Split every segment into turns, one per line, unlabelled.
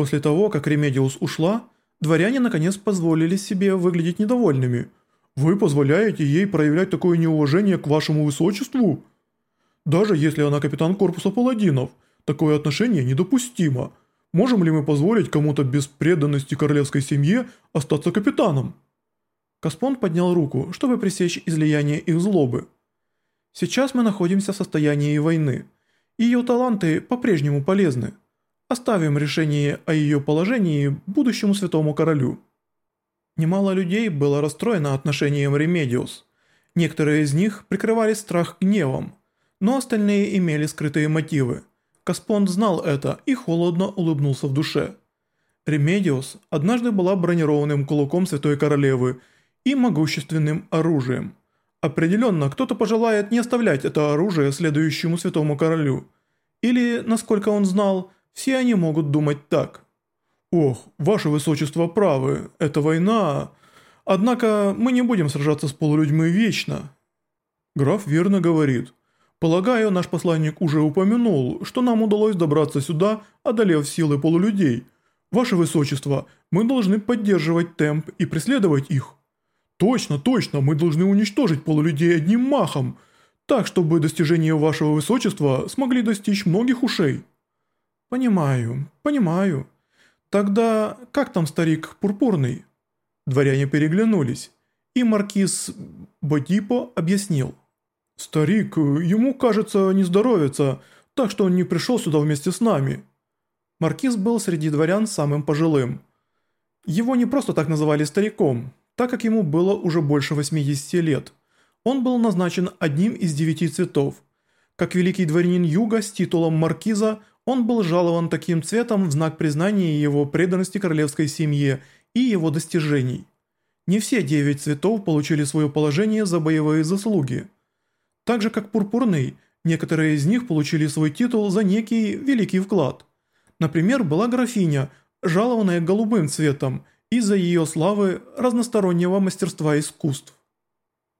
После того, как Ремедиус ушла, дворяне наконец позволили себе выглядеть недовольными. «Вы позволяете ей проявлять такое неуважение к вашему высочеству?» «Даже если она капитан корпуса паладинов, такое отношение недопустимо. Можем ли мы позволить кому-то без преданности королевской семье остаться капитаном?»
Каспонд поднял руку, чтобы пресечь излияние их злобы. «Сейчас мы находимся в состоянии войны. Ее таланты по-прежнему полезны. Оставим решение о ее положении будущему святому королю». Немало людей было расстроено отношением Ремедиус. Некоторые из них прикрывали страх гневом, но остальные имели скрытые мотивы. Каспонд знал это и холодно улыбнулся в душе. Ремедиус однажды была бронированным кулаком Святой Королевы и могущественным оружием. Определенно, кто-то пожелает не оставлять это оружие следующему Святому Королю. Или, насколько он знал, все они могут думать так. «Ох, ваше высочество правы, это война. Однако мы не будем сражаться с полулюдьми вечно». Граф верно говорит. Полагаю, наш посланник уже упомянул, что нам удалось добраться сюда, одолев силы полулюдей. Ваше Высочество, мы должны поддерживать темп и преследовать их. Точно, точно, мы должны уничтожить полулюдей одним махом, так, чтобы достижения Вашего Высочества смогли достичь многих ушей. Понимаю, понимаю. Тогда как там старик Пурпурный? Дворяне переглянулись, и маркиз Бодипо объяснил. «Старик, ему, кажется, не здоровится, так что он не пришел сюда вместе с нами». Маркиз был среди дворян самым пожилым. Его не просто так называли стариком, так как ему было уже больше 80 лет. Он был назначен одним из девяти цветов. Как великий дворянин Юга с титулом маркиза, он был жалован таким цветом в знак признания его преданности королевской семье и его достижений. Не все девять цветов получили свое положение за боевые заслуги – так же как пурпурный, некоторые из них получили свой титул за некий великий вклад. Например, была графиня, жалованная голубым цветом из-за ее славы разностороннего мастерства искусств.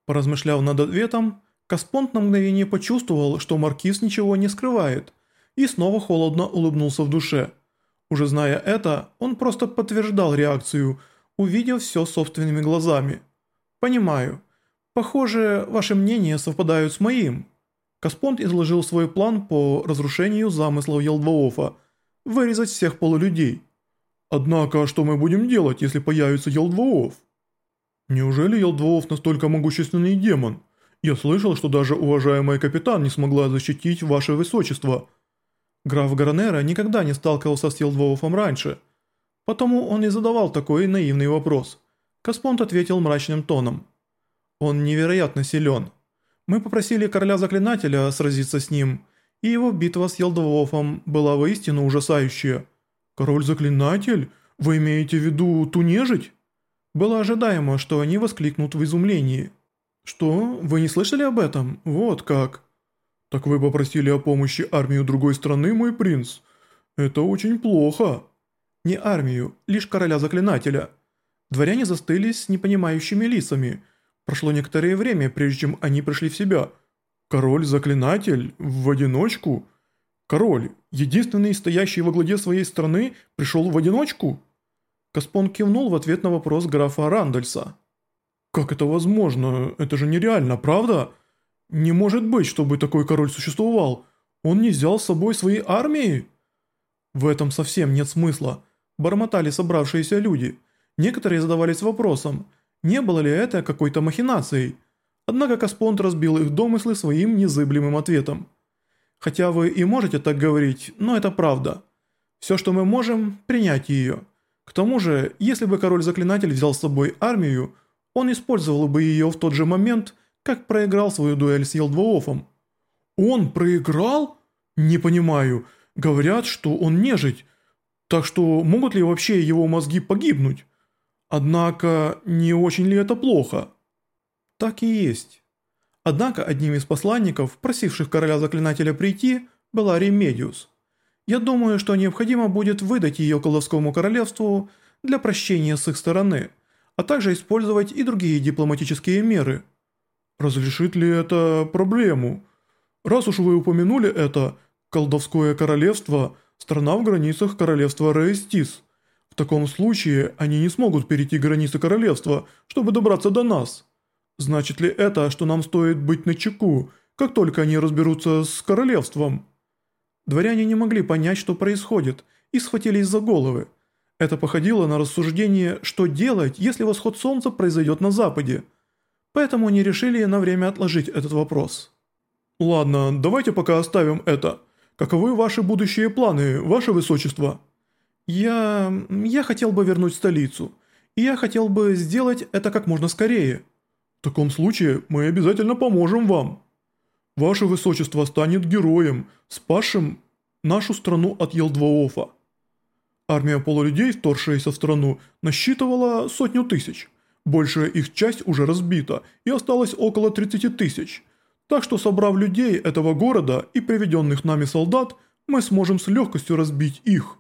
Поразмышляв над ответом, Каспонт на мгновение почувствовал, что маркиз ничего не скрывает, и снова холодно улыбнулся в душе. Уже зная это, он просто подтверждал реакцию, увидев все собственными глазами. «Понимаю». Похоже, ваши мнения совпадают с моим. Каспонд изложил свой план по разрушению замыслов Елдваофа – вырезать всех полулюдей. Однако, что мы будем делать, если появится Елдваоф? Неужели Елдваоф настолько могущественный демон? Я слышал, что даже уважаемая капитан не смогла защитить ваше высочество. Граф Гранера никогда не сталкивался с Елдваофом раньше, потому он и задавал такой наивный вопрос. Каспонд ответил мрачным тоном – он невероятно силен. Мы попросили короля заклинателя сразиться с ним, и его битва с Елдовофом была воистину ужасающая. «Король-заклинатель? Вы имеете в виду ту нежить?» Было ожидаемо, что они воскликнут в изумлении. «Что? Вы не слышали об этом? Вот как!» «Так вы попросили о помощи армию другой страны, мой принц? Это очень плохо!» «Не армию, лишь короля-заклинателя». Дворяне застыли с непонимающими лицами – Прошло некоторое время, прежде чем они пришли в себя. Король-заклинатель? В одиночку? Король, единственный стоящий во главе своей страны, пришел в одиночку? Каспон кивнул в ответ на вопрос графа Рандальса. «Как это возможно? Это же нереально, правда? Не может быть, чтобы такой король существовал. Он не взял с собой свои армии?» «В этом совсем нет смысла», – бормотали собравшиеся люди. Некоторые задавались вопросом – не было ли это какой-то махинацией? Однако Каспонд разбил их домыслы своим незыблемым ответом. Хотя вы и можете так говорить, но это правда. Все, что мы можем, принять ее. К тому же, если бы король-заклинатель взял с собой армию, он использовал бы ее в тот же момент, как проиграл свою дуэль с Елдвоофом. Он проиграл? Не понимаю. Говорят, что он нежить. Так что могут ли вообще его мозги погибнуть? Однако, не очень ли это плохо? Так и есть. Однако одним из посланников, просивших короля-заклинателя прийти, была Ремедиус. Я думаю, что необходимо будет выдать ее колдовскому королевству для прощения с их стороны, а также использовать и другие дипломатические меры. Разрешит ли это проблему? Раз уж вы упомянули это, колдовское королевство
Страна в границах королевства Раэстис. В таком случае они не смогут перейти границы королевства, чтобы добраться до нас. Значит ли это, что нам стоит быть начеку, как только они разберутся с королевством?»
Дворяне не могли понять, что происходит, и схватились за головы. Это походило на рассуждение, что делать, если восход солнца произойдет на западе. Поэтому они решили на время отложить этот вопрос.
«Ладно, давайте пока оставим это. Каковы ваши будущие планы, ваше высочество?»
«Я... я хотел бы вернуть столицу. И я хотел бы сделать это как можно скорее».
«В таком случае мы обязательно поможем вам. Ваше высочество станет героем, спасшим нашу страну от Елдваофа». Армия полулюдей, вторгшаяся в страну, насчитывала сотню тысяч. Большая их часть уже разбита, и осталось около 30 тысяч. Так что собрав людей этого города и приведенных нами солдат, мы сможем с легкостью разбить их.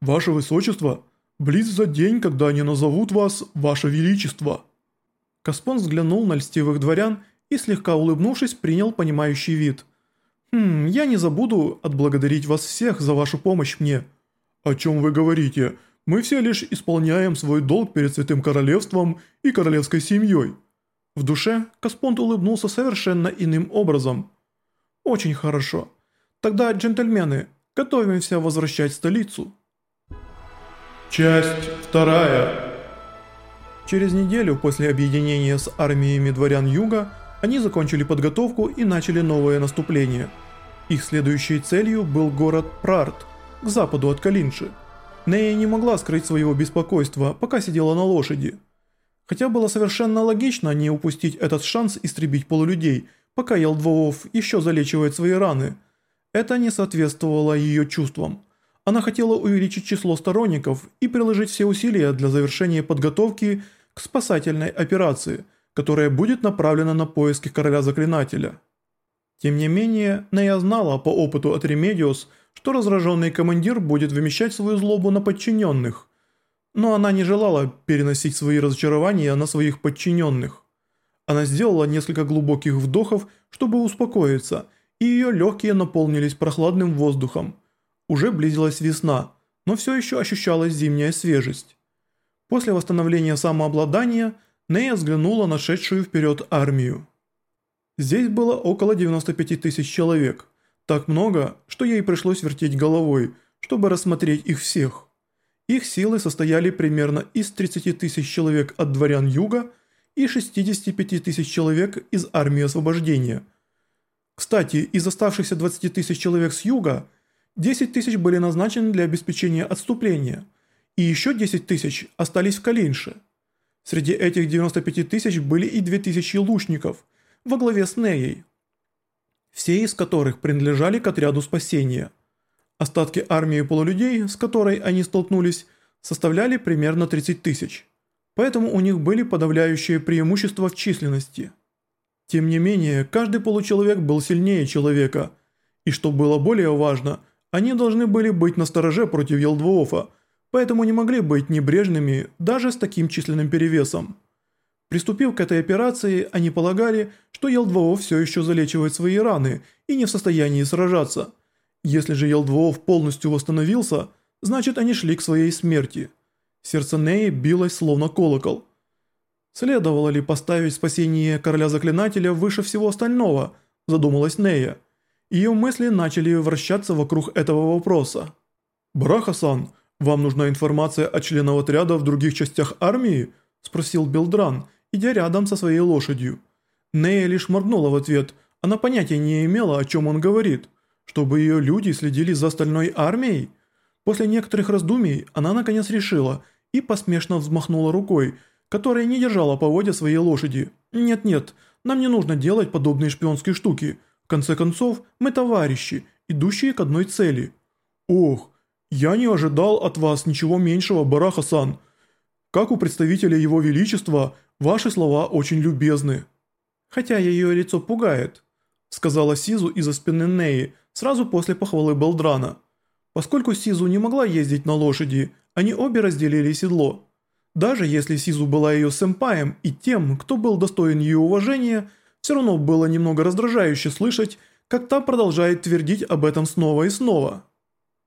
Ваше Высочество, близится день, когда они назовут вас Ваше Величество».
Каспон взглянул на льстивых дворян и, слегка улыбнувшись, принял понимающий вид. «Хм, я не забуду отблагодарить вас всех за вашу помощь мне».
«О чем вы говорите? Мы все лишь исполняем свой долг перед Святым Королевством и королевской семьей».
В душе Каспонт улыбнулся совершенно иным образом. «Очень хорошо. Тогда, джентльмены, готовимся возвращать столицу».
Часть вторая.
Через неделю после объединения с армиями дворян Юга они закончили подготовку и начали новое наступление. Их следующей целью был город Прарт – к западу от Калинши. Нея не могла скрыть своего беспокойства, пока сидела на лошади. Хотя было совершенно логично не упустить этот шанс истребить полулюдей, пока Елдвоов еще залечивает свои раны. Это не соответствовало ее чувствам. Она хотела увеличить число сторонников и приложить все усилия для завершения подготовки к спасательной операции, которая будет направлена на поиски короля заклинателя. Тем не менее, Нея знала по опыту от Ремедиус, что раздраженный командир будет вымещать свою злобу на подчиненных. Но она не желала переносить свои разочарования на своих подчиненных. Она сделала несколько глубоких вдохов, чтобы успокоиться, и ее легкие наполнились прохладным воздухом. Уже близилась весна, но все еще ощущалась зимняя свежесть. После восстановления самообладания Нея взглянула на шедшую вперед армию. Здесь было около 95 тысяч человек – так много, что ей пришлось вертеть головой, чтобы рассмотреть их всех. Их силы состояли примерно из 30 тысяч человек от дворян Юга и 65 тысяч человек из армии освобождения. Кстати, из оставшихся 20 тысяч человек с Юга, 10 тысяч были назначены для обеспечения отступления, и еще 10 тысяч остались в Калинше. Среди этих 95 тысяч были и 2 тысячи лучников во главе с Неей все из которых принадлежали к отряду спасения. Остатки армии полулюдей, с которой они столкнулись, составляли примерно 30 тысяч, поэтому у них были подавляющие преимущества в численности. Тем не менее, каждый получеловек был сильнее человека, и что было более важно, они должны были быть настороже против Елдвоофа, поэтому не могли быть небрежными даже с таким численным перевесом. Приступив к этой операции, они полагали, что Елдвоов все еще залечивает свои раны и не в состоянии сражаться. Если же Елдвоов полностью восстановился, значит они шли к своей смерти. Сердце Неи билось словно колокол. Следовало ли поставить спасение короля заклинателя выше всего остального, задумалась Нея. Ее мысли начали вращаться вокруг этого вопроса. «Брахасан, вам нужна информация о членах отряда в других частях армии?» – спросил Белдран – идя рядом со своей лошадью. Нея лишь моргнула в ответ, она понятия не имела, о чем он говорит. Чтобы ее люди следили за остальной армией? После некоторых раздумий она наконец решила и посмешно взмахнула рукой, которая не держала поводья своей лошади. «Нет-нет, нам не нужно делать подобные шпионские штуки. В конце концов, мы товарищи, идущие к одной цели». «Ох, я не ожидал от вас ничего меньшего, Барахасан. Как у представителя его величества – Ваши слова очень любезны». «Хотя ее лицо пугает», – сказала Сизу из-за спины Неи сразу после похвалы Белдрана. Поскольку Сизу не могла ездить на лошади, они обе разделили седло. Даже если Сизу была ее сэмпаем и тем, кто был достоин ее уважения, все равно было немного раздражающе слышать, как та продолжает твердить об этом снова и снова.